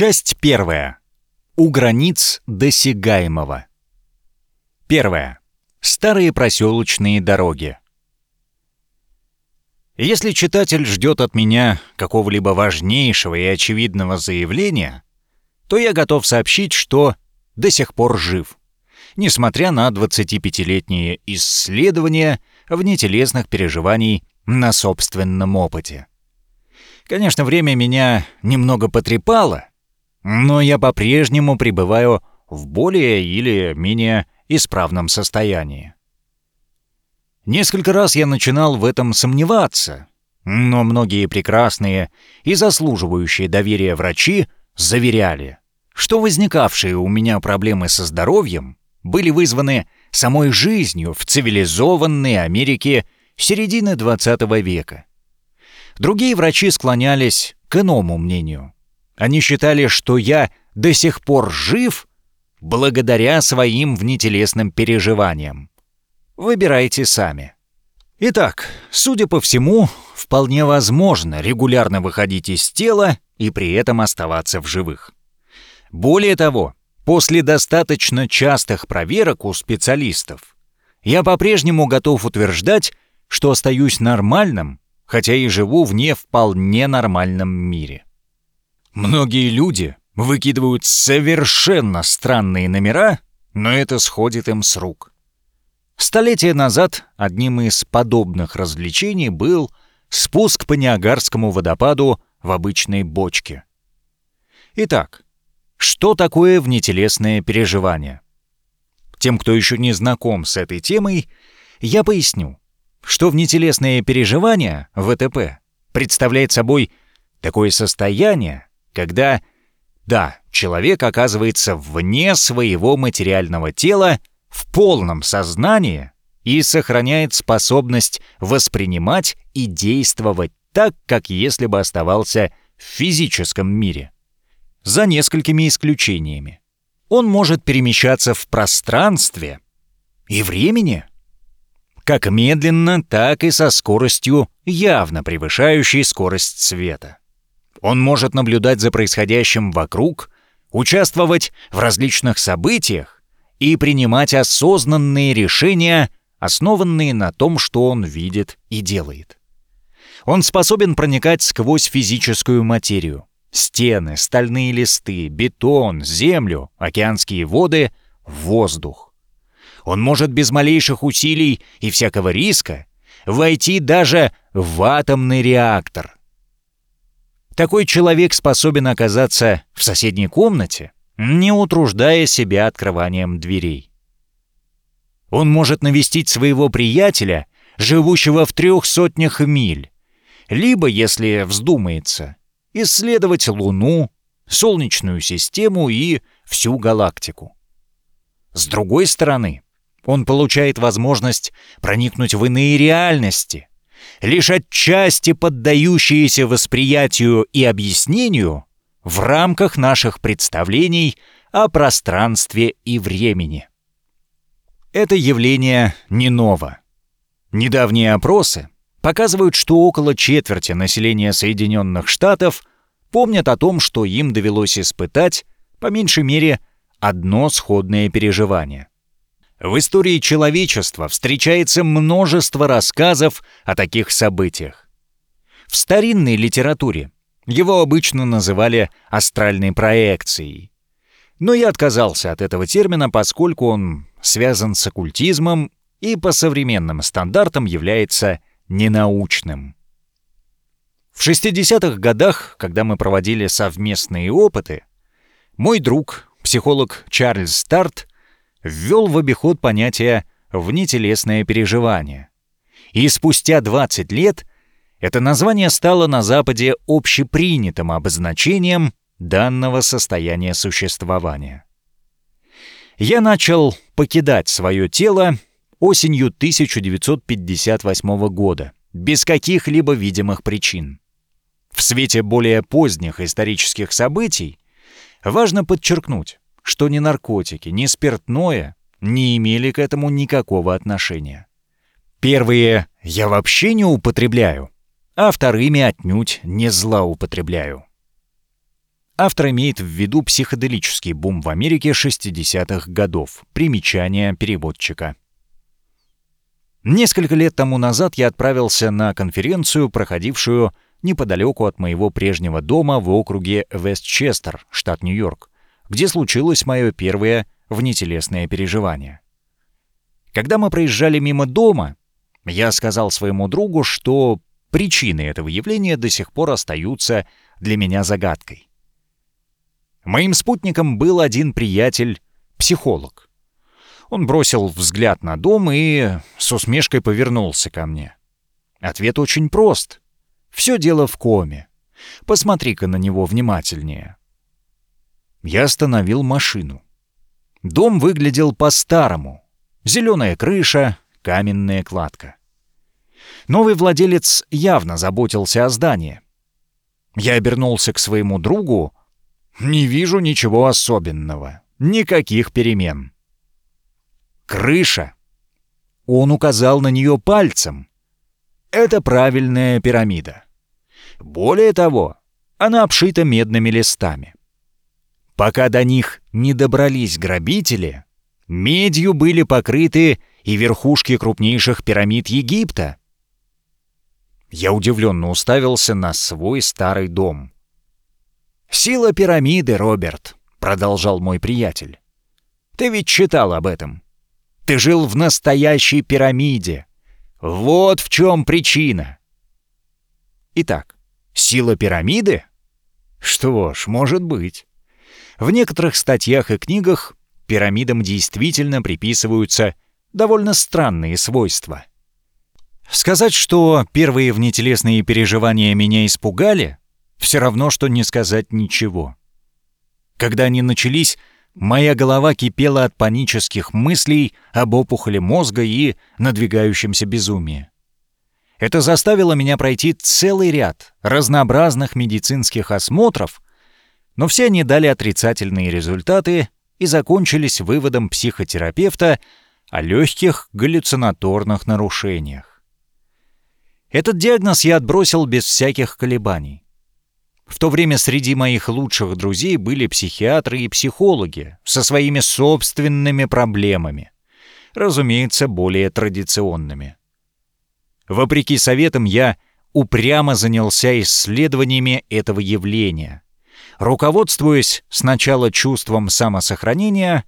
Часть первая. У границ досягаемого. Первое. Старые проселочные дороги. Если читатель ждет от меня какого-либо важнейшего и очевидного заявления, то я готов сообщить, что до сих пор жив, несмотря на 25-летние исследования внетелесных переживаний на собственном опыте. Конечно, время меня немного потрепало, но я по-прежнему пребываю в более или менее исправном состоянии. Несколько раз я начинал в этом сомневаться, но многие прекрасные и заслуживающие доверия врачи заверяли, что возникавшие у меня проблемы со здоровьем были вызваны самой жизнью в цивилизованной Америке середины XX века. Другие врачи склонялись к иному мнению. Они считали, что я до сих пор жив благодаря своим внетелесным переживаниям. Выбирайте сами. Итак, судя по всему, вполне возможно регулярно выходить из тела и при этом оставаться в живых. Более того, после достаточно частых проверок у специалистов, я по-прежнему готов утверждать, что остаюсь нормальным, хотя и живу в не вполне нормальном мире. Многие люди выкидывают совершенно странные номера, но это сходит им с рук. Столетия назад одним из подобных развлечений был спуск по Ниагарскому водопаду в обычной бочке. Итак, что такое внетелесное переживание? Тем, кто еще не знаком с этой темой, я поясню, что внетелесное переживание, ВТП, представляет собой такое состояние, когда, да, человек оказывается вне своего материального тела в полном сознании и сохраняет способность воспринимать и действовать так, как если бы оставался в физическом мире. За несколькими исключениями. Он может перемещаться в пространстве и времени, как медленно, так и со скоростью, явно превышающей скорость света. Он может наблюдать за происходящим вокруг, участвовать в различных событиях и принимать осознанные решения, основанные на том, что он видит и делает. Он способен проникать сквозь физическую материю. Стены, стальные листы, бетон, землю, океанские воды, воздух. Он может без малейших усилий и всякого риска войти даже в атомный реактор — такой человек способен оказаться в соседней комнате, не утруждая себя открыванием дверей. Он может навестить своего приятеля, живущего в трех сотнях миль, либо, если вздумается, исследовать Луну, Солнечную систему и всю галактику. С другой стороны, он получает возможность проникнуть в иные реальности, лишь отчасти поддающиеся восприятию и объяснению в рамках наших представлений о пространстве и времени. Это явление не ново. Недавние опросы показывают, что около четверти населения Соединенных Штатов помнят о том, что им довелось испытать, по меньшей мере, одно сходное переживание. В истории человечества встречается множество рассказов о таких событиях. В старинной литературе его обычно называли астральной проекцией. Но я отказался от этого термина, поскольку он связан с оккультизмом и по современным стандартам является ненаучным. В 60-х годах, когда мы проводили совместные опыты, мой друг, психолог Чарльз Старт, ввел в обиход понятие «внетелесное переживание». И спустя 20 лет это название стало на Западе общепринятым обозначением данного состояния существования. Я начал покидать свое тело осенью 1958 года, без каких-либо видимых причин. В свете более поздних исторических событий важно подчеркнуть, что ни наркотики, ни спиртное не имели к этому никакого отношения. Первые я вообще не употребляю, а вторыми отнюдь не злоупотребляю. Автор имеет в виду психоделический бум в Америке 60-х годов. Примечание переводчика. Несколько лет тому назад я отправился на конференцию, проходившую неподалеку от моего прежнего дома в округе Вестчестер, штат Нью-Йорк, где случилось мое первое внетелесное переживание. Когда мы проезжали мимо дома, я сказал своему другу, что причины этого явления до сих пор остаются для меня загадкой. Моим спутником был один приятель, психолог. Он бросил взгляд на дом и с усмешкой повернулся ко мне. Ответ очень прост. Все дело в коме. Посмотри-ка на него внимательнее. Я остановил машину. Дом выглядел по-старому. Зеленая крыша, каменная кладка. Новый владелец явно заботился о здании. Я обернулся к своему другу, не вижу ничего особенного. Никаких перемен. Крыша. Он указал на нее пальцем. Это правильная пирамида. Более того, она обшита медными листами. Пока до них не добрались грабители, медью были покрыты и верхушки крупнейших пирамид Египта. Я удивленно уставился на свой старый дом. «Сила пирамиды, Роберт», — продолжал мой приятель. «Ты ведь читал об этом. Ты жил в настоящей пирамиде. Вот в чем причина». Итак, сила пирамиды? Что ж, может быть. В некоторых статьях и книгах пирамидам действительно приписываются довольно странные свойства. Сказать, что первые внетелесные переживания меня испугали, все равно, что не сказать ничего. Когда они начались, моя голова кипела от панических мыслей об опухоли мозга и надвигающемся безумии. Это заставило меня пройти целый ряд разнообразных медицинских осмотров, но все они дали отрицательные результаты и закончились выводом психотерапевта о легких галлюцинаторных нарушениях. Этот диагноз я отбросил без всяких колебаний. В то время среди моих лучших друзей были психиатры и психологи со своими собственными проблемами, разумеется, более традиционными. Вопреки советам я упрямо занялся исследованиями этого явления, руководствуясь сначала чувством самосохранения,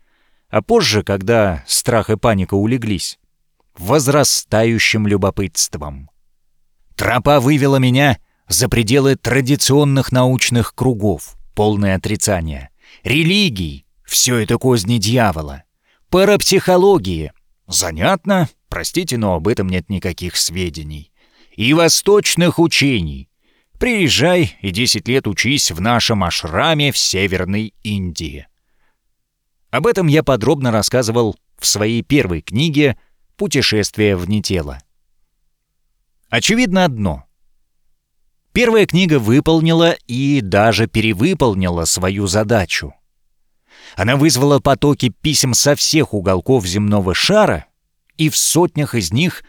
а позже, когда страх и паника улеглись, возрастающим любопытством. Тропа вывела меня за пределы традиционных научных кругов, полное отрицание, религий, все это козни дьявола, парапсихологии, занятно, простите, но об этом нет никаких сведений, и восточных учений. Приезжай и 10 лет учись в нашем ашраме в Северной Индии. Об этом я подробно рассказывал в своей первой книге «Путешествие вне тела». Очевидно одно — Первая книга выполнила и даже перевыполнила свою задачу. Она вызвала потоки писем со всех уголков земного шара, и в сотнях из них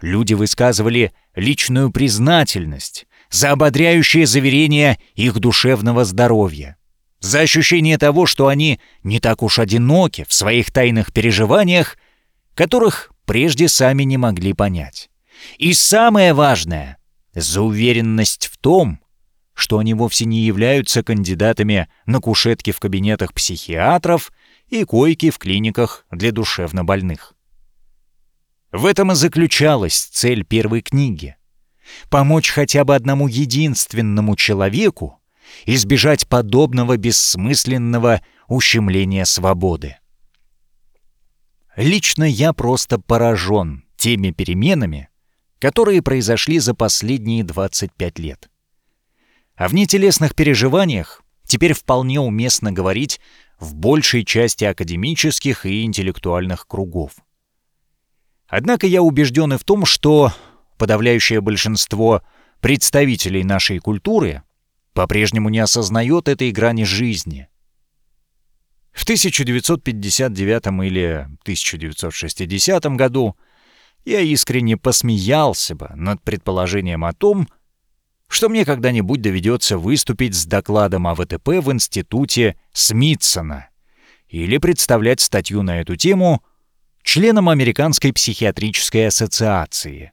люди высказывали личную признательность за ободряющее заверение их душевного здоровья, за ощущение того, что они не так уж одиноки в своих тайных переживаниях, которых прежде сами не могли понять. И самое важное — за уверенность в том, что они вовсе не являются кандидатами на кушетки в кабинетах психиатров и койки в клиниках для душевнобольных. В этом и заключалась цель первой книги — помочь хотя бы одному единственному человеку избежать подобного бессмысленного ущемления свободы. Лично я просто поражен теми переменами, которые произошли за последние 25 лет. О внетелесных переживаниях теперь вполне уместно говорить в большей части академических и интеллектуальных кругов. Однако я убежден и в том, что подавляющее большинство представителей нашей культуры по-прежнему не осознает этой грани жизни. В 1959 или 1960 году я искренне посмеялся бы над предположением о том, что мне когда-нибудь доведется выступить с докладом о ВТП в институте Смитсона или представлять статью на эту тему членам Американской психиатрической ассоциации.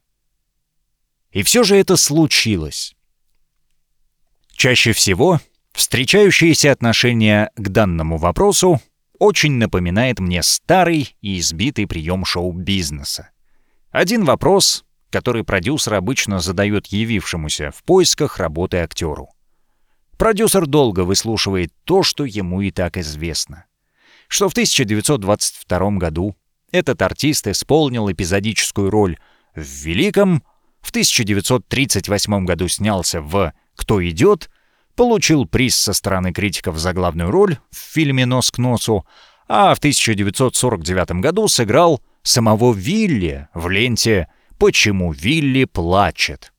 И все же это случилось. Чаще всего встречающееся отношение к данному вопросу очень напоминает мне старый и избитый прием шоу-бизнеса. Один вопрос, который продюсер обычно задает явившемуся в поисках работы актеру. Продюсер долго выслушивает то, что ему и так известно. Что в 1922 году этот артист исполнил эпизодическую роль в «Великом», в 1938 году снялся в «Кто идет», получил приз со стороны критиков за главную роль в фильме «Нос к носу», а в 1949 году сыграл самого Вилли в ленте «Почему Вилли плачет?».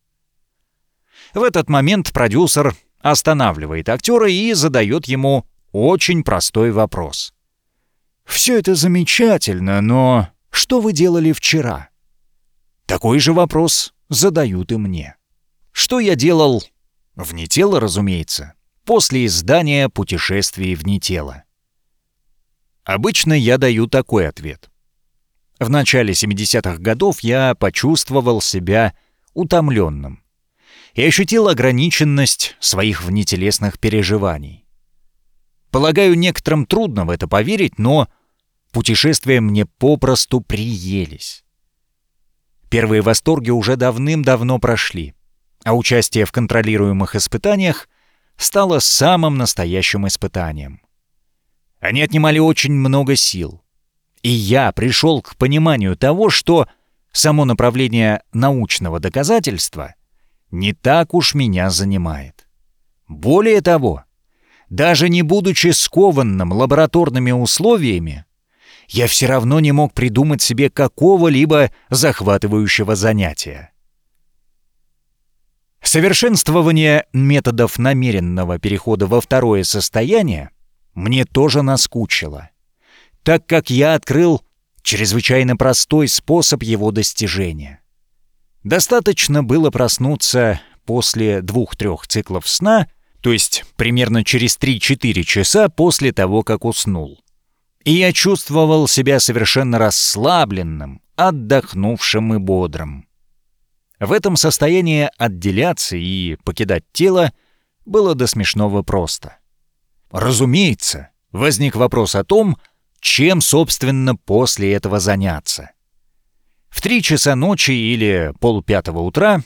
В этот момент продюсер останавливает актера и задает ему очень простой вопрос. «Все это замечательно, но что вы делали вчера?» Такой же вопрос задают и мне. Что я делал? Вне тела, разумеется. После издания «Путешествий вне тела». Обычно я даю такой ответ. В начале 70-х годов я почувствовал себя утомленным и ощутил ограниченность своих внетелесных переживаний. Полагаю, некоторым трудно в это поверить, но путешествия мне попросту приелись. Первые восторги уже давным-давно прошли, а участие в контролируемых испытаниях стало самым настоящим испытанием. Они отнимали очень много сил. И я пришел к пониманию того, что само направление научного доказательства не так уж меня занимает. Более того, даже не будучи скованным лабораторными условиями, я все равно не мог придумать себе какого-либо захватывающего занятия. Совершенствование методов намеренного перехода во второе состояние мне тоже наскучило, так как я открыл чрезвычайно простой способ его достижения. Достаточно было проснуться после двух-трех циклов сна, то есть примерно через 3-4 часа после того, как уснул и я чувствовал себя совершенно расслабленным, отдохнувшим и бодрым. В этом состоянии отделяться и покидать тело было до смешного просто. Разумеется, возник вопрос о том, чем, собственно, после этого заняться. В три часа ночи или полпятого утра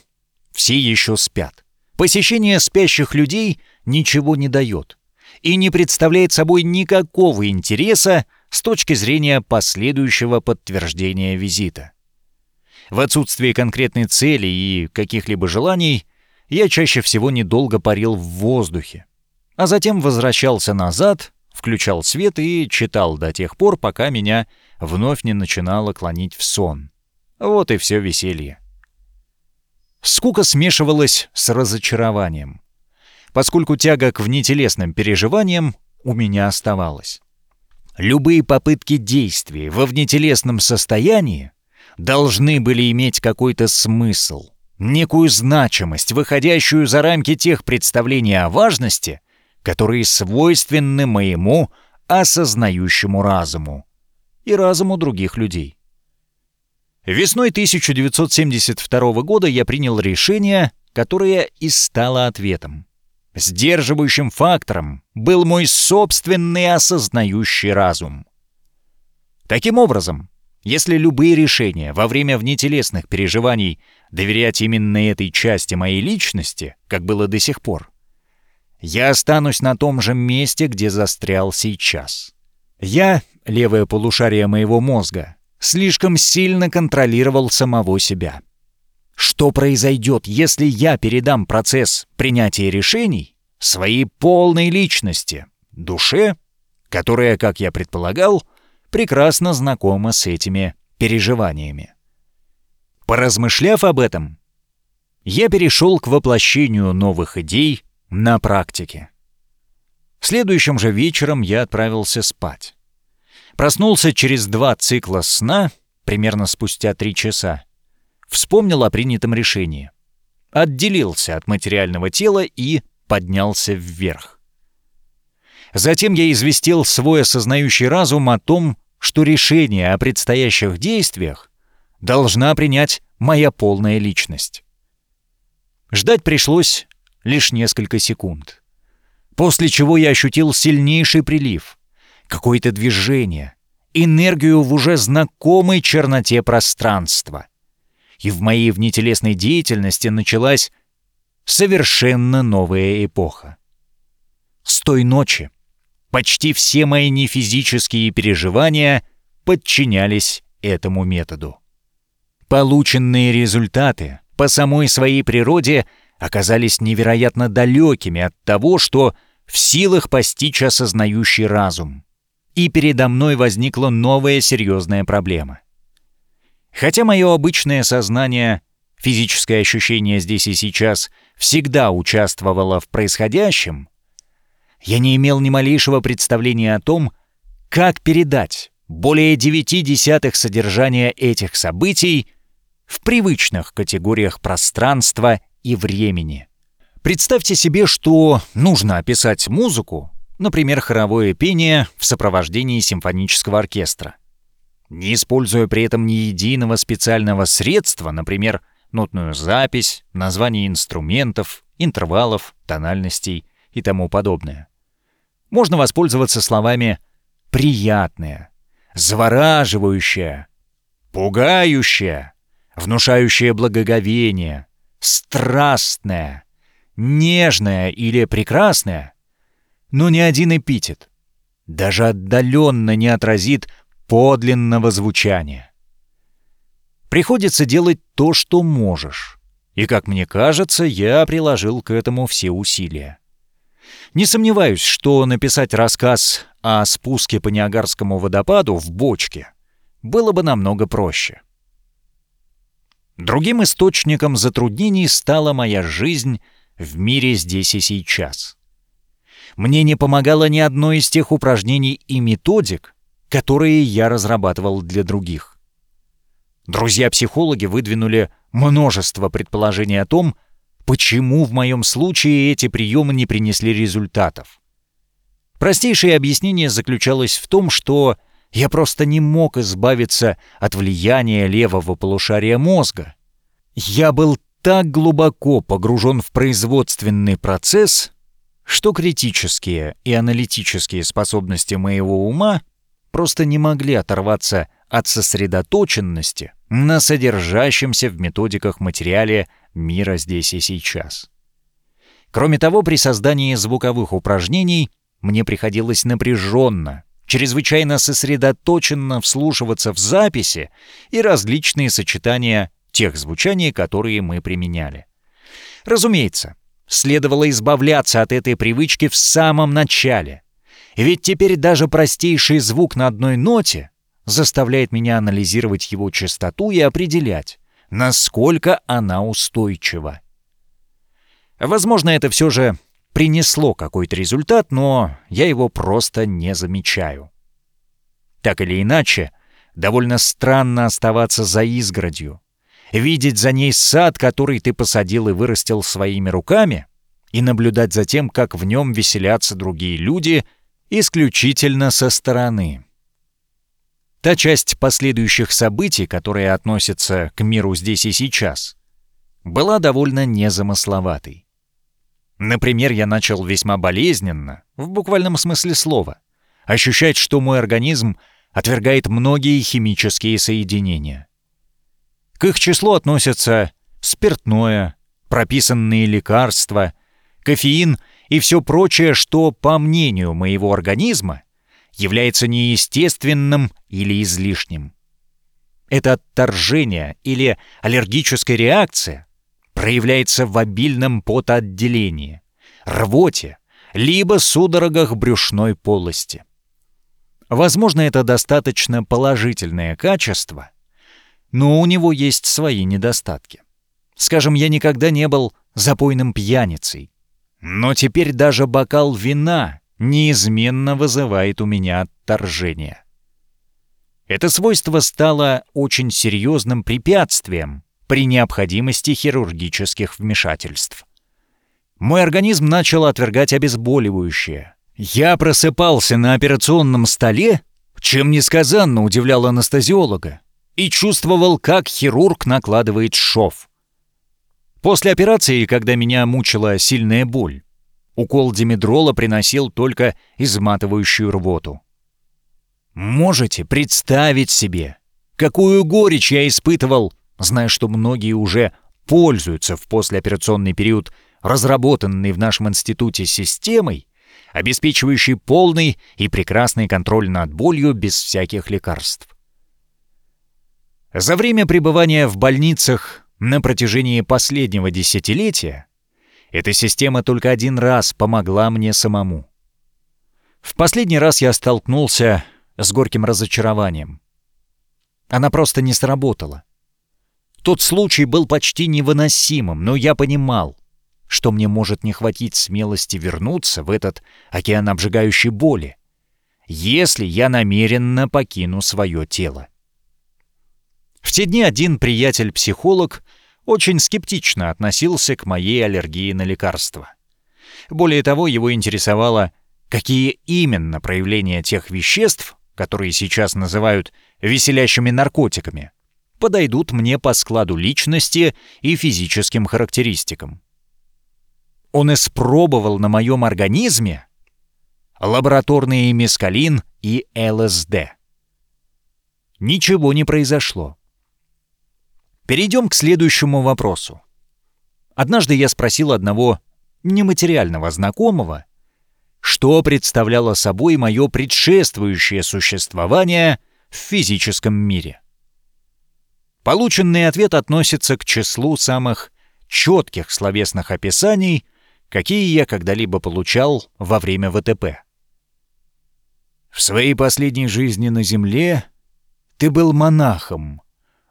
все еще спят. Посещение спящих людей ничего не дает и не представляет собой никакого интереса с точки зрения последующего подтверждения визита. В отсутствие конкретной цели и каких-либо желаний я чаще всего недолго парил в воздухе, а затем возвращался назад, включал свет и читал до тех пор, пока меня вновь не начинало клонить в сон. Вот и все веселье. Скука смешивалась с разочарованием поскольку тяга к внетелесным переживаниям у меня оставалась. Любые попытки действий во внетелесном состоянии должны были иметь какой-то смысл, некую значимость, выходящую за рамки тех представлений о важности, которые свойственны моему осознающему разуму и разуму других людей. Весной 1972 года я принял решение, которое и стало ответом. Сдерживающим фактором был мой собственный осознающий разум. Таким образом, если любые решения во время внетелесных переживаний доверять именно этой части моей личности, как было до сих пор, я останусь на том же месте, где застрял сейчас. Я, левое полушарие моего мозга, слишком сильно контролировал самого себя. Что произойдет, если я передам процесс принятия решений своей полной личности, душе, которая, как я предполагал, прекрасно знакома с этими переживаниями? Поразмышляв об этом, я перешел к воплощению новых идей на практике. Следующим же вечером я отправился спать. Проснулся через два цикла сна, примерно спустя три часа, вспомнил о принятом решении. отделился от материального тела и поднялся вверх. Затем я известил свой осознающий разум о том, что решение о предстоящих действиях должна принять моя полная личность. Ждать пришлось лишь несколько секунд. После чего я ощутил сильнейший прилив, какое-то движение, энергию в уже знакомой черноте пространства. И в моей внетелесной деятельности началась совершенно новая эпоха. С той ночи почти все мои нефизические переживания подчинялись этому методу. Полученные результаты по самой своей природе оказались невероятно далекими от того, что в силах постичь осознающий разум. И передо мной возникла новая серьезная проблема. Хотя мое обычное сознание, физическое ощущение здесь и сейчас, всегда участвовало в происходящем, я не имел ни малейшего представления о том, как передать более девяти десятых содержания этих событий в привычных категориях пространства и времени. Представьте себе, что нужно описать музыку, например, хоровое пение в сопровождении симфонического оркестра. Не используя при этом ни единого специального средства, например, нотную запись, название инструментов, интервалов, тональностей и тому подобное. Можно воспользоваться словами «приятное», «завораживающее», «пугающее», «внушающее благоговение», «страстное», «нежное» или «прекрасное», но ни один эпитет даже отдаленно не отразит подлинного звучания. Приходится делать то, что можешь. И, как мне кажется, я приложил к этому все усилия. Не сомневаюсь, что написать рассказ о спуске по Ниагарскому водопаду в бочке было бы намного проще. Другим источником затруднений стала моя жизнь в мире здесь и сейчас. Мне не помогало ни одно из тех упражнений и методик, которые я разрабатывал для других. Друзья-психологи выдвинули множество предположений о том, почему в моем случае эти приемы не принесли результатов. Простейшее объяснение заключалось в том, что я просто не мог избавиться от влияния левого полушария мозга. Я был так глубоко погружен в производственный процесс, что критические и аналитические способности моего ума просто не могли оторваться от сосредоточенности на содержащемся в методиках материале мира здесь и сейчас. Кроме того, при создании звуковых упражнений мне приходилось напряженно, чрезвычайно сосредоточенно вслушиваться в записи и различные сочетания тех звучаний, которые мы применяли. Разумеется, следовало избавляться от этой привычки в самом начале. Ведь теперь даже простейший звук на одной ноте заставляет меня анализировать его частоту и определять, насколько она устойчива. Возможно, это все же принесло какой-то результат, но я его просто не замечаю. Так или иначе, довольно странно оставаться за изгородью, видеть за ней сад, который ты посадил и вырастил своими руками, и наблюдать за тем, как в нем веселятся другие люди, исключительно со стороны. Та часть последующих событий, которая относится к миру здесь и сейчас, была довольно незамысловатой. Например, я начал весьма болезненно, в буквальном смысле слова, ощущать, что мой организм отвергает многие химические соединения. К их числу относятся спиртное, прописанные лекарства, кофеин и все прочее, что, по мнению моего организма, является неестественным или излишним. Это отторжение или аллергическая реакция проявляется в обильном потоотделении, рвоте, либо судорогах брюшной полости. Возможно, это достаточно положительное качество, но у него есть свои недостатки. Скажем, я никогда не был запойным пьяницей, но теперь даже бокал вина неизменно вызывает у меня отторжение. Это свойство стало очень серьезным препятствием при необходимости хирургических вмешательств. Мой организм начал отвергать обезболивающее. Я просыпался на операционном столе, чем несказанно удивлял анестезиолога, и чувствовал, как хирург накладывает шов. После операции, когда меня мучила сильная боль, укол димедрола приносил только изматывающую рвоту. Можете представить себе, какую горечь я испытывал, зная, что многие уже пользуются в послеоперационный период разработанной в нашем институте системой, обеспечивающей полный и прекрасный контроль над болью без всяких лекарств. За время пребывания в больницах на протяжении последнего десятилетия эта система только один раз помогла мне самому. В последний раз я столкнулся с горьким разочарованием. Она просто не сработала. Тот случай был почти невыносимым, но я понимал, что мне может не хватить смелости вернуться в этот океан обжигающей боли, если я намеренно покину свое тело. В те дни один приятель-психолог очень скептично относился к моей аллергии на лекарства. Более того, его интересовало, какие именно проявления тех веществ, которые сейчас называют веселящими наркотиками, подойдут мне по складу личности и физическим характеристикам. Он испробовал на моем организме лабораторные мескалин и ЛСД. Ничего не произошло. Перейдем к следующему вопросу. Однажды я спросил одного нематериального знакомого, что представляло собой мое предшествующее существование в физическом мире. Полученный ответ относится к числу самых четких словесных описаний, какие я когда-либо получал во время ВТП. В своей последней жизни на Земле ты был монахом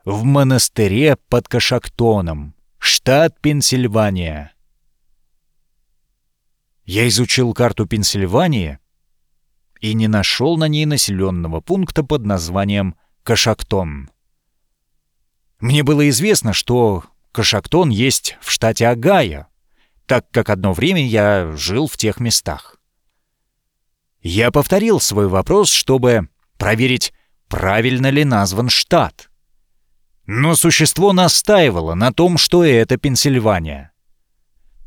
в монастыре под Кашактоном, штат Пенсильвания. Я изучил карту Пенсильвании и не нашел на ней населенного пункта под названием Кашактон. Мне было известно, что Кашактон есть в штате Огайо, так как одно время я жил в тех местах. Я повторил свой вопрос, чтобы проверить, правильно ли назван штат. Но существо настаивало на том, что это Пенсильвания.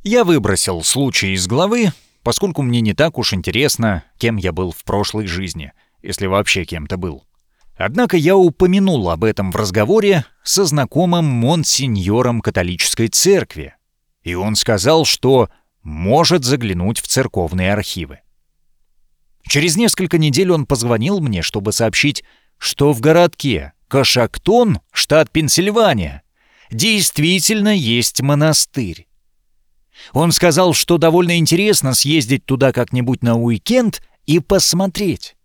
Я выбросил случай из головы, поскольку мне не так уж интересно, кем я был в прошлой жизни, если вообще кем-то был. Однако я упомянул об этом в разговоре со знакомым монсеньором католической церкви, и он сказал, что может заглянуть в церковные архивы. Через несколько недель он позвонил мне, чтобы сообщить, что в городке Кашактон, штат Пенсильвания, действительно есть монастырь. Он сказал, что довольно интересно съездить туда как-нибудь на уикенд и посмотреть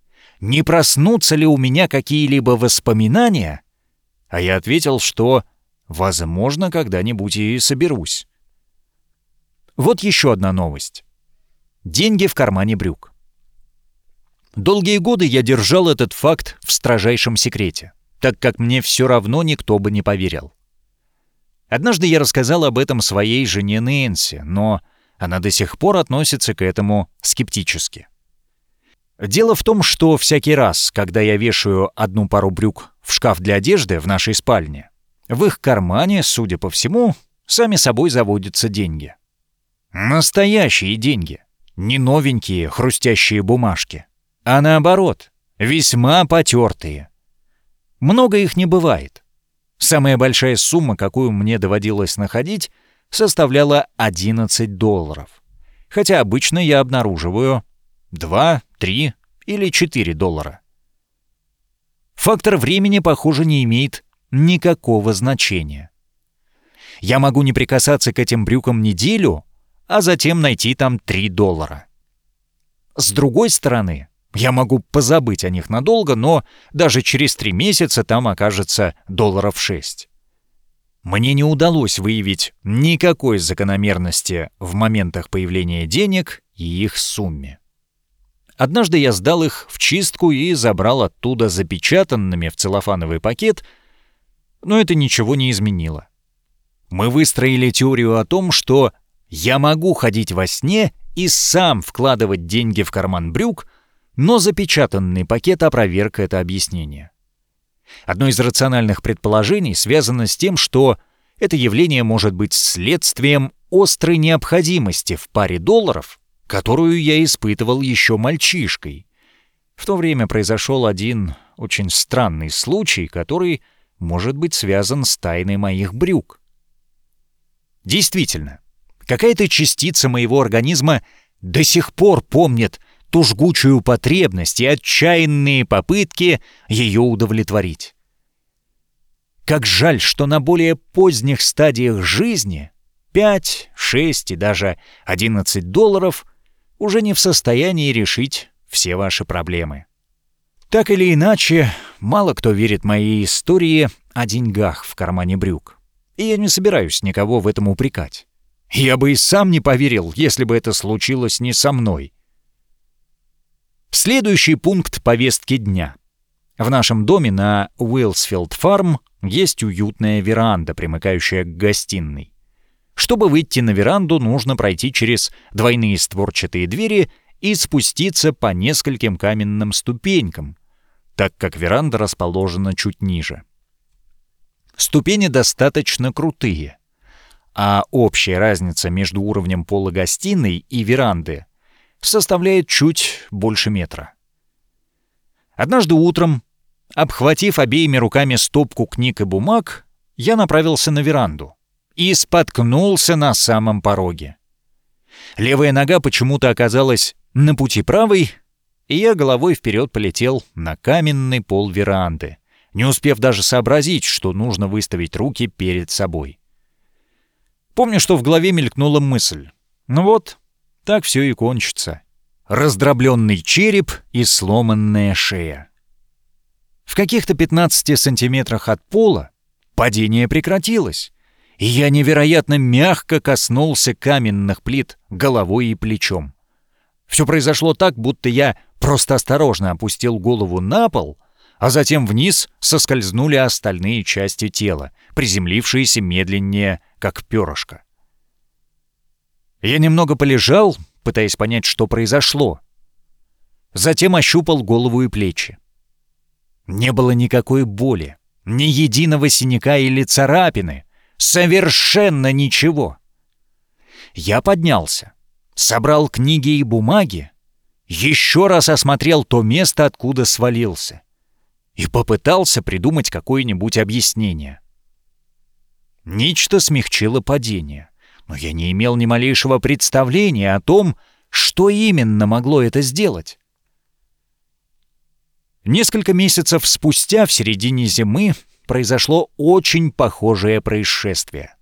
не проснутся ли у меня какие-либо воспоминания, а я ответил, что, возможно, когда-нибудь и соберусь. Вот еще одна новость. Деньги в кармане брюк. Долгие годы я держал этот факт в строжайшем секрете, так как мне все равно никто бы не поверил. Однажды я рассказал об этом своей жене Нэнси, но она до сих пор относится к этому скептически. Дело в том, что всякий раз, когда я вешаю одну пару брюк в шкаф для одежды в нашей спальне, в их кармане, судя по всему, сами собой заводятся деньги. Настоящие деньги. Не новенькие хрустящие бумажки, а наоборот, весьма потертые. Много их не бывает. Самая большая сумма, какую мне доводилось находить, составляла 11 долларов. Хотя обычно я обнаруживаю 2, 3 или 4 доллара. Фактор времени, похоже, не имеет никакого значения. Я могу не прикасаться к этим брюкам неделю, а затем найти там 3 доллара. С другой стороны, я могу позабыть о них надолго, но даже через 3 месяца там окажется долларов 6. Мне не удалось выявить никакой закономерности в моментах появления денег и их сумме. Однажды я сдал их в чистку и забрал оттуда запечатанными в целлофановый пакет, но это ничего не изменило. Мы выстроили теорию о том, что я могу ходить во сне и сам вкладывать деньги в карман брюк, но запечатанный пакет опроверг это объяснение. Одно из рациональных предположений связано с тем, что это явление может быть следствием острой необходимости в паре долларов, которую я испытывал еще мальчишкой. В то время произошел один очень странный случай, который может быть связан с тайной моих брюк. Действительно, какая-то частица моего организма до сих пор помнит ту жгучую потребность и отчаянные попытки ее удовлетворить. Как жаль, что на более поздних стадиях жизни 5, 6 и даже 11 долларов уже не в состоянии решить все ваши проблемы. Так или иначе, мало кто верит моей истории о деньгах в кармане брюк. И я не собираюсь никого в этом упрекать. Я бы и сам не поверил, если бы это случилось не со мной. Следующий пункт повестки дня. В нашем доме на Уиллсфилд Фарм есть уютная веранда, примыкающая к гостиной. Чтобы выйти на веранду, нужно пройти через двойные створчатые двери и спуститься по нескольким каменным ступенькам, так как веранда расположена чуть ниже. Ступени достаточно крутые, а общая разница между уровнем пола гостиной и веранды составляет чуть больше метра. Однажды утром, обхватив обеими руками стопку книг и бумаг, я направился на веранду и споткнулся на самом пороге. Левая нога почему-то оказалась на пути правой, и я головой вперед полетел на каменный пол веранды, не успев даже сообразить, что нужно выставить руки перед собой. Помню, что в голове мелькнула мысль. Ну вот, так все и кончится. Раздробленный череп и сломанная шея. В каких-то 15 сантиметрах от пола падение прекратилось, и я невероятно мягко коснулся каменных плит головой и плечом. Все произошло так, будто я просто осторожно опустил голову на пол, а затем вниз соскользнули остальные части тела, приземлившиеся медленнее, как перышко. Я немного полежал, пытаясь понять, что произошло. Затем ощупал голову и плечи. Не было никакой боли, ни единого синяка или царапины, совершенно ничего. Я поднялся, собрал книги и бумаги, еще раз осмотрел то место, откуда свалился, и попытался придумать какое-нибудь объяснение. Нечто смягчило падение, но я не имел ни малейшего представления о том, что именно могло это сделать. Несколько месяцев спустя, в середине зимы, произошло очень похожее происшествие.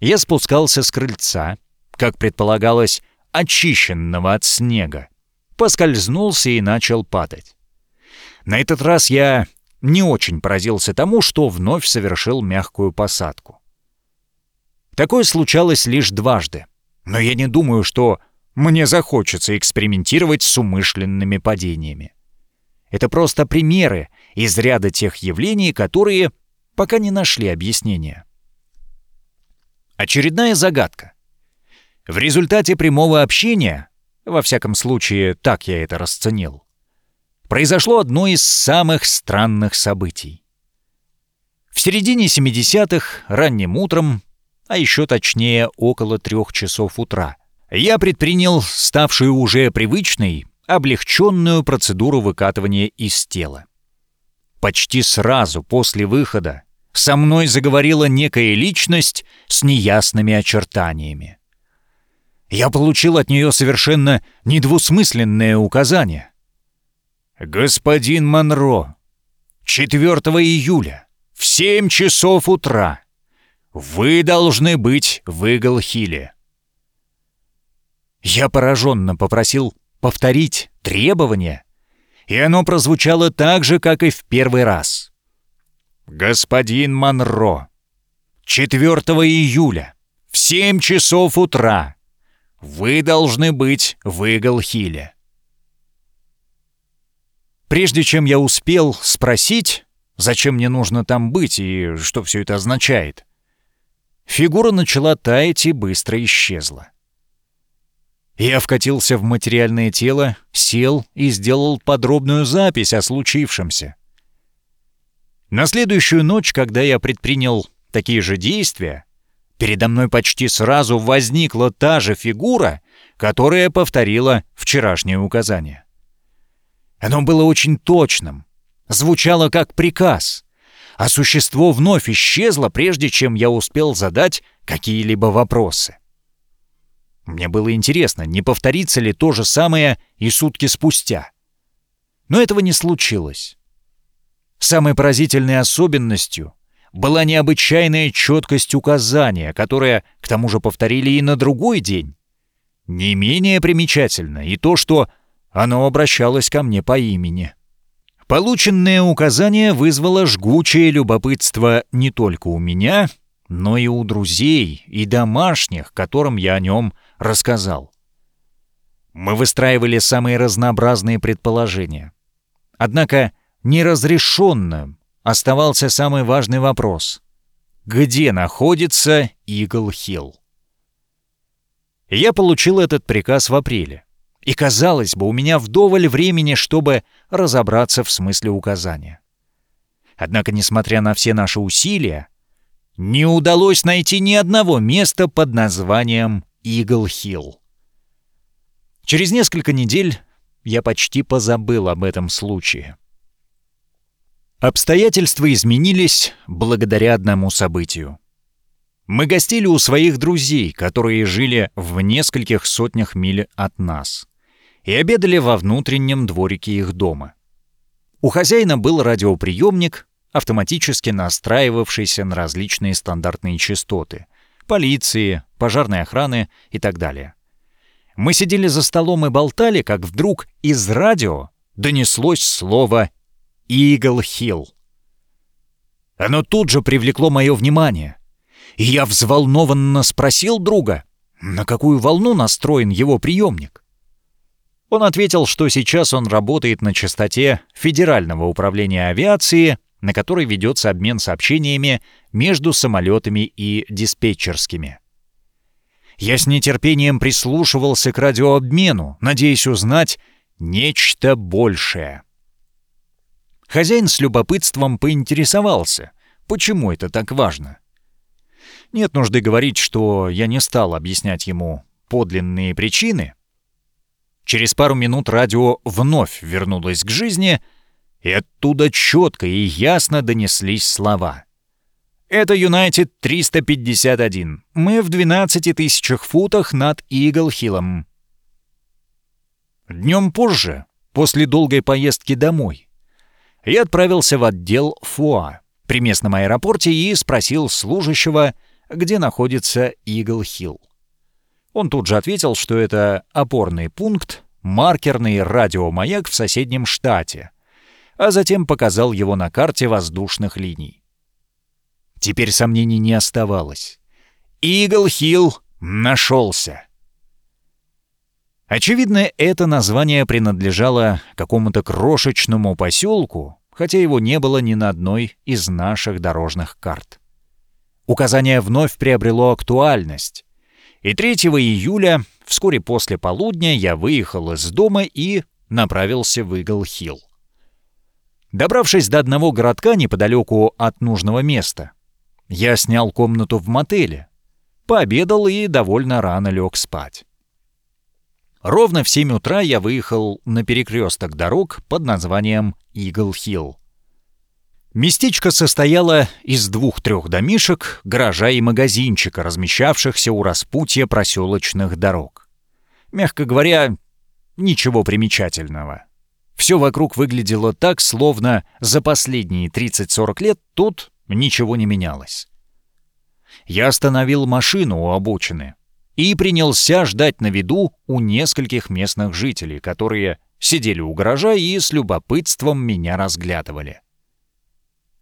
Я спускался с крыльца, как предполагалось, очищенного от снега, поскользнулся и начал падать. На этот раз я не очень поразился тому, что вновь совершил мягкую посадку. Такое случалось лишь дважды, но я не думаю, что мне захочется экспериментировать с умышленными падениями. Это просто примеры из ряда тех явлений, которые пока не нашли объяснения. Очередная загадка. В результате прямого общения, во всяком случае, так я это расценил, произошло одно из самых странных событий. В середине 70-х, ранним утром, а еще точнее около трех часов утра, я предпринял ставшую уже привычной, облегченную процедуру выкатывания из тела. Почти сразу после выхода со мной заговорила некая личность с неясными очертаниями я получил от нее совершенно недвусмысленное указание. «Господин Монро, 4 июля, в 7 часов утра, вы должны быть в Иглхилле». Я пораженно попросил повторить требование, и оно прозвучало так же, как и в первый раз. «Господин Монро, 4 июля, в 7 часов утра, вы должны быть в Иглхилле. Прежде чем я успел спросить, зачем мне нужно там быть и что все это означает, фигура начала таять и быстро исчезла. Я вкатился в материальное тело, сел и сделал подробную запись о случившемся. На следующую ночь, когда я предпринял такие же действия, передо мной почти сразу возникла та же фигура, которая повторила вчерашнее указание. Оно было очень точным, звучало как приказ, а существо вновь исчезло, прежде чем я успел задать какие-либо вопросы. Мне было интересно, не повторится ли то же самое и сутки спустя. Но этого не случилось. Самой поразительной особенностью была необычайная четкость указания, которое, к тому же, повторили и на другой день. Не менее примечательно и то, что оно обращалось ко мне по имени. Полученное указание вызвало жгучее любопытство не только у меня, но и у друзей и домашних, которым я о нем рассказал. Мы выстраивали самые разнообразные предположения. Однако неразрешенным оставался самый важный вопрос. Где находится Игл-Хилл? Я получил этот приказ в апреле. И, казалось бы, у меня вдоволь времени, чтобы разобраться в смысле указания. Однако, несмотря на все наши усилия, не удалось найти ни одного места под названием Игл-Хилл. Через несколько недель я почти позабыл об этом случае. Обстоятельства изменились благодаря одному событию. Мы гостили у своих друзей, которые жили в нескольких сотнях миль от нас, и обедали во внутреннем дворике их дома. У хозяина был радиоприемник, автоматически настраивавшийся на различные стандартные частоты — полиции, пожарной охраны и так далее. Мы сидели за столом и болтали, как вдруг из радио донеслось слово «Игл Хилл». Оно тут же привлекло мое внимание, и я взволнованно спросил друга, на какую волну настроен его приемник. Он ответил, что сейчас он работает на частоте Федерального управления авиации — на которой ведется обмен сообщениями между самолетами и диспетчерскими. Я с нетерпением прислушивался к радиообмену, надеясь узнать нечто большее. Хозяин с любопытством поинтересовался, почему это так важно. Нет нужды говорить, что я не стал объяснять ему подлинные причины. Через пару минут радио вновь вернулось к жизни — и оттуда четко и ясно донеслись слова. «Это Юнайтед 351. Мы в 12 тысячах футах над Игл-Хиллом». Днем позже, после долгой поездки домой, я отправился в отдел ФУА при местном аэропорте и спросил служащего, где находится Игл-Хилл. Он тут же ответил, что это опорный пункт, маркерный радиомаяк в соседнем штате — а затем показал его на карте воздушных линий. Теперь сомнений не оставалось. Игл-Хилл нашелся. Очевидно, это название принадлежало какому-то крошечному поселку, хотя его не было ни на одной из наших дорожных карт. Указание вновь приобрело актуальность, и 3 июля, вскоре после полудня, я выехал из дома и направился в Игл-Хилл. Добравшись до одного городка неподалеку от нужного места, я снял комнату в мотеле, пообедал и довольно рано лег спать. Ровно в 7 утра я выехал на перекресток дорог под названием Игл-Хилл. Местечко состояло из двух-трех домишек, гаража и магазинчика, размещавшихся у распутья проселочных дорог. Мягко говоря, ничего примечательного. Все вокруг выглядело так, словно за последние 30-40 лет тут ничего не менялось. Я остановил машину у обочины и принялся ждать на виду у нескольких местных жителей, которые сидели у гаража и с любопытством меня разглядывали.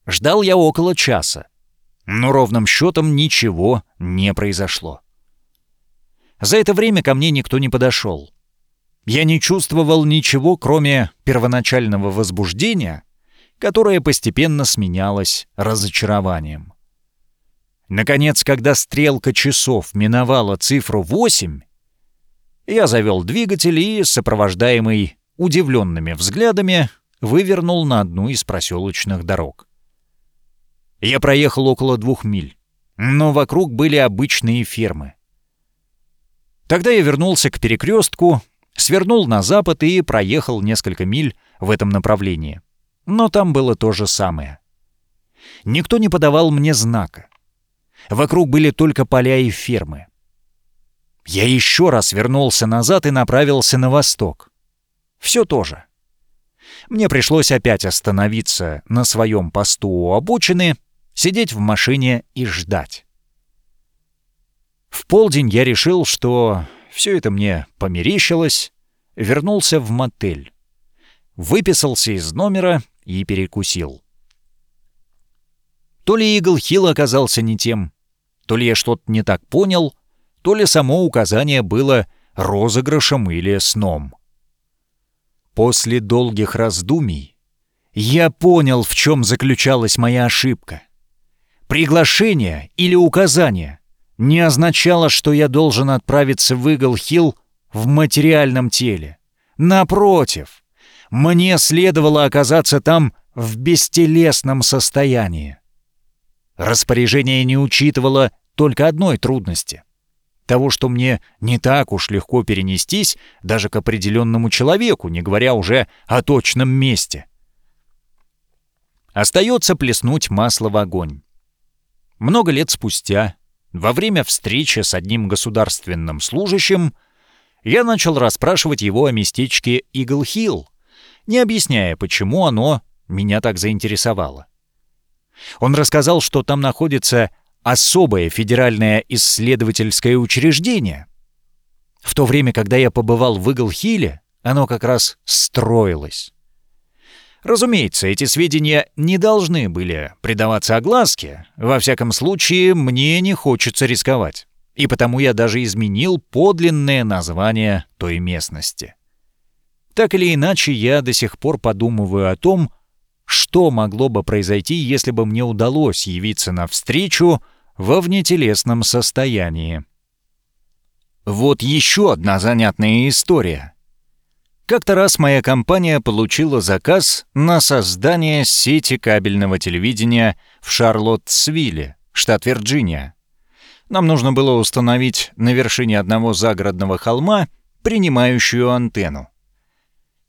Ждал я около часа, но ровным счетом ничего не произошло. За это время ко мне никто не подошел. Я не чувствовал ничего, кроме первоначального возбуждения, которое постепенно сменялось разочарованием. Наконец, когда стрелка часов миновала цифру 8, я завел двигатель и, сопровождаемый удивленными взглядами, вывернул на одну из проселочных дорог. Я проехал около двух миль, но вокруг были обычные фермы. Тогда я вернулся к перекрестку, свернул на запад и проехал несколько миль в этом направлении. Но там было то же самое. Никто не подавал мне знака. Вокруг были только поля и фермы. Я еще раз вернулся назад и направился на восток. Все то же. Мне пришлось опять остановиться на своем посту у обочины, сидеть в машине и ждать. В полдень я решил, что все это мне померещилось, вернулся в мотель, выписался из номера и перекусил. То ли Игл Хилл оказался не тем, то ли я что-то не так понял, то ли само указание было розыгрышем или сном. После долгих раздумий я понял, в чем заключалась моя ошибка. Приглашение или указание не означало, что я должен отправиться в Игл-Хилл в материальном теле. Напротив, мне следовало оказаться там в бестелесном состоянии. Распоряжение не учитывало только одной трудности того, что мне не так уж легко перенестись даже к определенному человеку, не говоря уже о точном месте. Остается плеснуть масло в огонь. Много лет спустя, во время встречи с одним государственным служащим, я начал расспрашивать его о местечке Игл-Хилл, не объясняя, почему оно меня так заинтересовало. Он рассказал, что там находится особое федеральное исследовательское учреждение. В то время, когда я побывал в Игл-Хилле, оно как раз строилось. Разумеется, эти сведения не должны были придаваться огласке, во всяком случае, мне не хочется рисковать, и потому я даже изменил подлинное название той местности. Так или иначе, я до сих пор подумываю о том, что могло бы произойти, если бы мне удалось явиться на встречу во внетелесном состоянии. Вот еще одна занятная история. Как-то раз моя компания получила заказ на создание сети кабельного телевидения в Шарлоттсвилле, штат Вирджиния. Нам нужно было установить на вершине одного загородного холма принимающую антенну.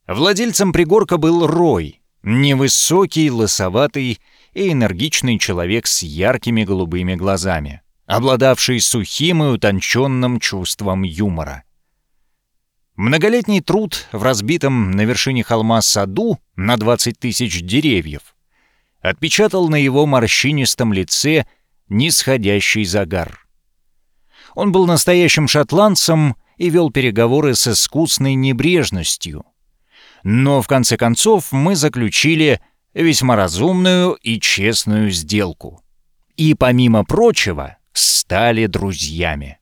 Владельцем пригорка был Рой, невысокий, лысоватый и энергичный человек с яркими голубыми глазами, обладавший сухим и утонченным чувством юмора. Многолетний труд в разбитом на вершине холма саду на 20 тысяч деревьев отпечатал на его морщинистом лице нисходящий загар. Он был настоящим шотландцем и вел переговоры с искусной небрежностью. Но в конце концов мы заключили весьма разумную и честную сделку. И, помимо прочего, стали друзьями.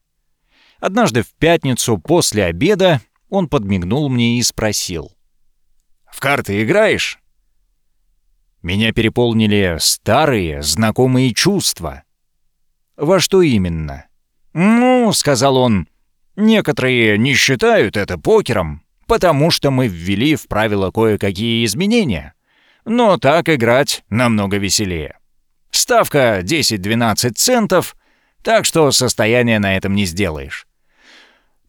Однажды в пятницу после обеда он подмигнул мне и спросил. «В карты играешь?» Меня переполнили старые, знакомые чувства. «Во что именно?» «Ну», — сказал он, — «некоторые не считают это покером, потому что мы ввели в правила кое-какие изменения но так играть намного веселее. Ставка 10-12 центов, так что состояние на этом не сделаешь.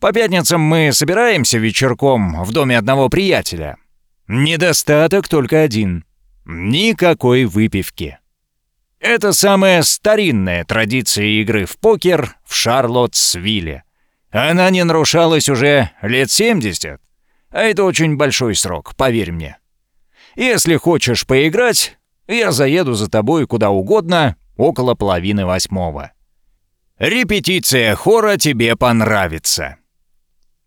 По пятницам мы собираемся вечерком в доме одного приятеля. Недостаток только один — никакой выпивки. Это самая старинная традиция игры в покер в Шарлоттсвилле. Она не нарушалась уже лет 70, а это очень большой срок, поверь мне. Если хочешь поиграть, я заеду за тобой куда угодно около половины восьмого. Репетиция хора тебе понравится».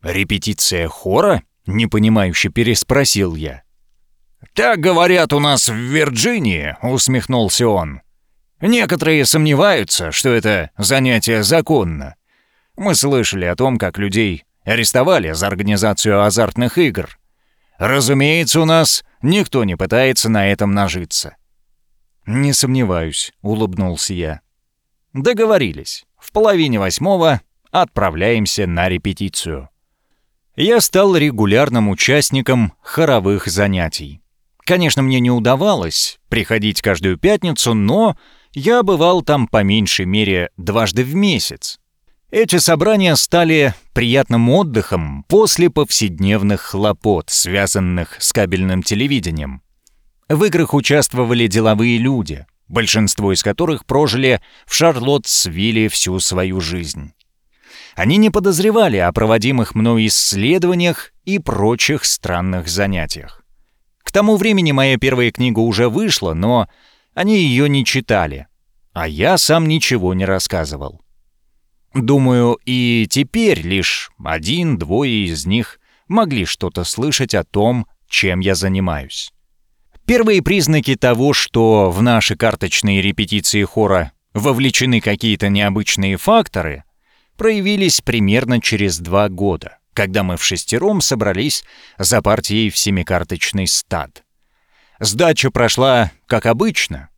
«Репетиция хора?» — непонимающе переспросил я. «Так говорят у нас в Вирджинии», — усмехнулся он. «Некоторые сомневаются, что это занятие законно. Мы слышали о том, как людей арестовали за организацию азартных игр. Разумеется, у нас Никто не пытается на этом нажиться». «Не сомневаюсь», — улыбнулся я. Договорились. В половине восьмого отправляемся на репетицию. Я стал регулярным участником хоровых занятий. Конечно, мне не удавалось приходить каждую пятницу, но я бывал там по меньшей мере дважды в месяц. Эти собрания стали приятным отдыхом после повседневных хлопот, связанных с кабельным телевидением. В играх участвовали деловые люди, большинство из которых прожили в Шарлоттсвилле всю свою жизнь. Они не подозревали о проводимых мной исследованиях и прочих странных занятиях. К тому времени моя первая книга уже вышла, но они ее не читали, а я сам ничего не рассказывал. Думаю, и теперь лишь один-двое из них могли что-то слышать о том, чем я занимаюсь. Первые признаки того, что в наши карточные репетиции хора вовлечены какие-то необычные факторы, проявились примерно через два года, когда мы в шестером собрались за партией в семикарточный стад. Сдача прошла как обычно.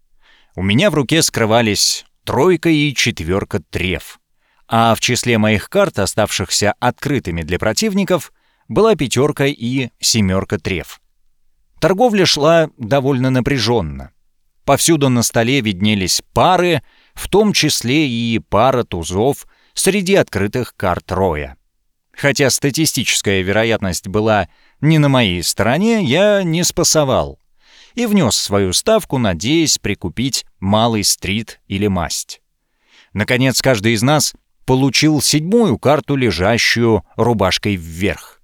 У меня в руке скрывались тройка и четверка треф, а в числе моих карт, оставшихся открытыми для противников, была пятерка и семерка треф. Торговля шла довольно напряженно. Повсюду на столе виднелись пары, в том числе и пара тузов среди открытых карт Роя. Хотя статистическая вероятность была не на моей стороне, я не спасовал и внес свою ставку, надеясь прикупить малый стрит или масть. Наконец, каждый из нас получил седьмую карту, лежащую рубашкой вверх.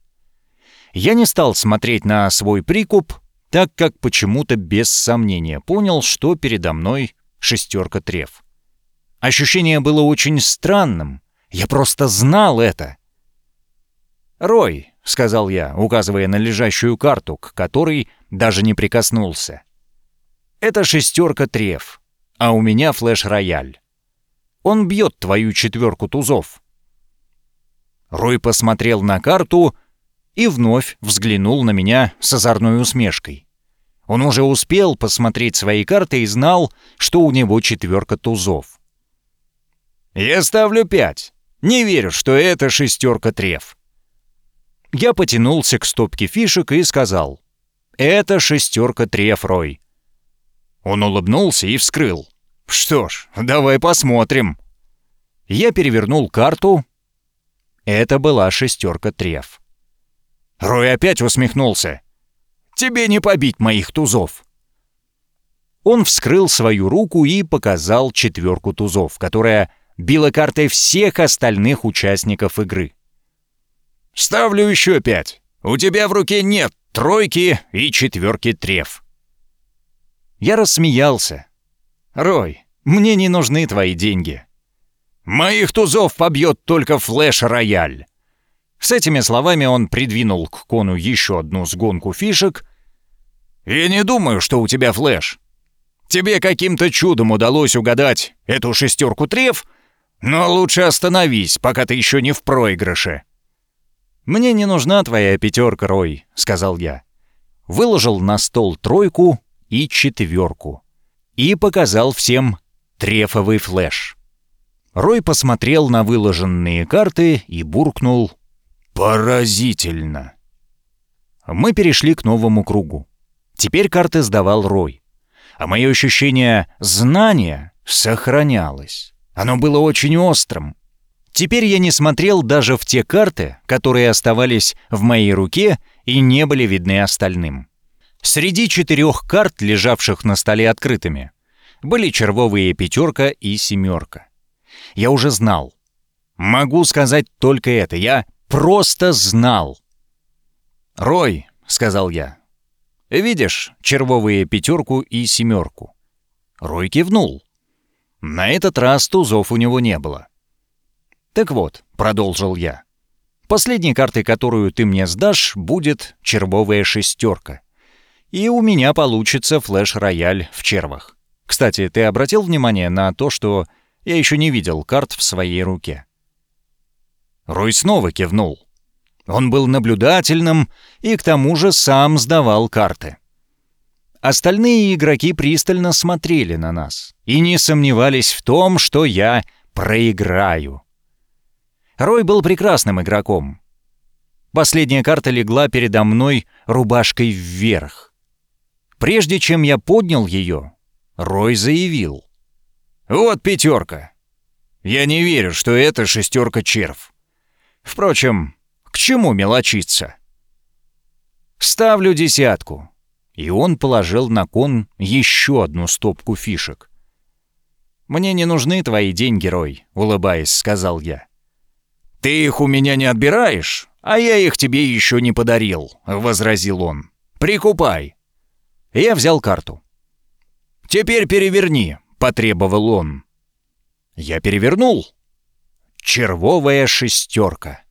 Я не стал смотреть на свой прикуп, так как почему-то без сомнения понял, что передо мной шестерка треф. Ощущение было очень странным. Я просто знал это. «Рой», — сказал я, указывая на лежащую карту, к которой даже не прикоснулся. «Это шестерка треф, а у меня флеш-рояль. Он бьет твою четверку тузов». Рой посмотрел на карту и вновь взглянул на меня с озорной усмешкой. Он уже успел посмотреть свои карты и знал, что у него четверка тузов. «Я ставлю пять. Не верю, что это шестерка треф». Я потянулся к стопке фишек и сказал, «Это шестерка треф, Рой». Он улыбнулся и вскрыл. «Что ж, давай посмотрим». Я перевернул карту. Это была шестерка треф. Рой опять усмехнулся. «Тебе не побить моих тузов!» Он вскрыл свою руку и показал четверку тузов, которая била картой всех остальных участников игры. «Ставлю еще пять. У тебя в руке нет тройки и четверки треф». Я рассмеялся. «Рой, мне не нужны твои деньги. Моих тузов побьет только флеш-рояль. С этими словами он придвинул к кону еще одну сгонку фишек. «И не думаю, что у тебя флеш. Тебе каким-то чудом удалось угадать эту шестерку треф, но лучше остановись, пока ты еще не в проигрыше». «Мне не нужна твоя пятерка, Рой», — сказал я. Выложил на стол тройку и четверку и показал всем трефовый флеш. Рой посмотрел на выложенные карты и буркнул Поразительно. Мы перешли к новому кругу. Теперь карты сдавал Рой. А мое ощущение знания сохранялось. Оно было очень острым. Теперь я не смотрел даже в те карты, которые оставались в моей руке и не были видны остальным. Среди четырех карт, лежавших на столе открытыми, были червовые пятерка и семерка. Я уже знал. Могу сказать только это. Я просто знал. «Рой», — сказал я, — «видишь червовые пятерку и семерку?» Рой кивнул. На этот раз тузов у него не было. «Так вот», — продолжил я, — «последней картой, которую ты мне сдашь, будет червовая шестерка. И у меня получится флеш-рояль в червах. Кстати, ты обратил внимание на то, что я еще не видел карт в своей руке?» Рой снова кивнул. Он был наблюдательным и к тому же сам сдавал карты. Остальные игроки пристально смотрели на нас и не сомневались в том, что я проиграю. Рой был прекрасным игроком. Последняя карта легла передо мной рубашкой вверх. Прежде чем я поднял ее, Рой заявил. «Вот пятерка. Я не верю, что это шестерка черв. Впрочем, к чему мелочиться?» «Ставлю десятку». И он положил на кон еще одну стопку фишек. «Мне не нужны твои деньги, Рой», — улыбаясь, сказал я. «Ты их у меня не отбираешь, а я их тебе еще не подарил», — возразил он. «Прикупай». Я взял карту. «Теперь переверни», — потребовал он. Я перевернул. Червовая шестерка.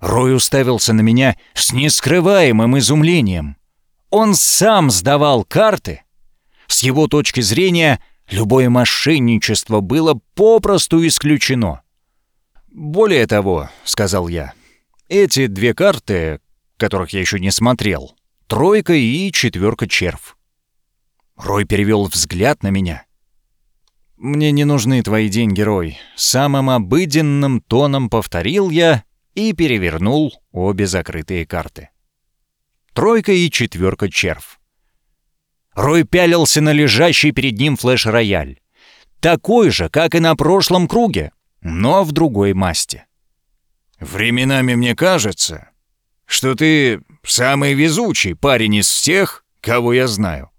Рой уставился на меня с нескрываемым изумлением. Он сам сдавал карты. С его точки зрения, любое мошенничество было попросту исключено. «Более того», — сказал я, — «эти две карты, которых я еще не смотрел, тройка и четверка черв». Рой перевел взгляд на меня. «Мне не нужны твои деньги, Рой», — самым обыденным тоном повторил я и перевернул обе закрытые карты. Тройка и четверка черв. Рой пялился на лежащий перед ним флеш-рояль. Такой же, как и на прошлом круге, но в другой масти. «Временами мне кажется, что ты самый везучий парень из всех, кого я знаю».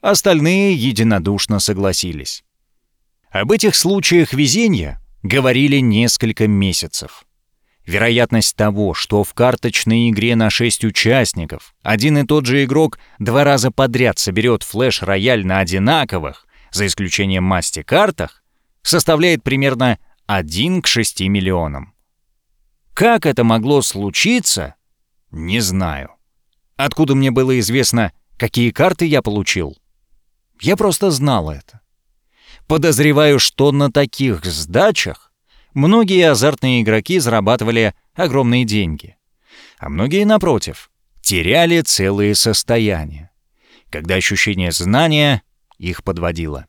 Остальные единодушно согласились. Об этих случаях везения говорили несколько месяцев. Вероятность того, что в карточной игре на 6 участников один и тот же игрок два раза подряд соберет флеш-рояль на одинаковых, за исключением масти, картах, составляет примерно 1 к 6 миллионам. Как это могло случиться, не знаю. Откуда мне было известно, какие карты я получил? Я просто знал это. Подозреваю, что на таких сдачах многие азартные игроки зарабатывали огромные деньги. А многие, напротив, теряли целые состояния, когда ощущение знания их подводило.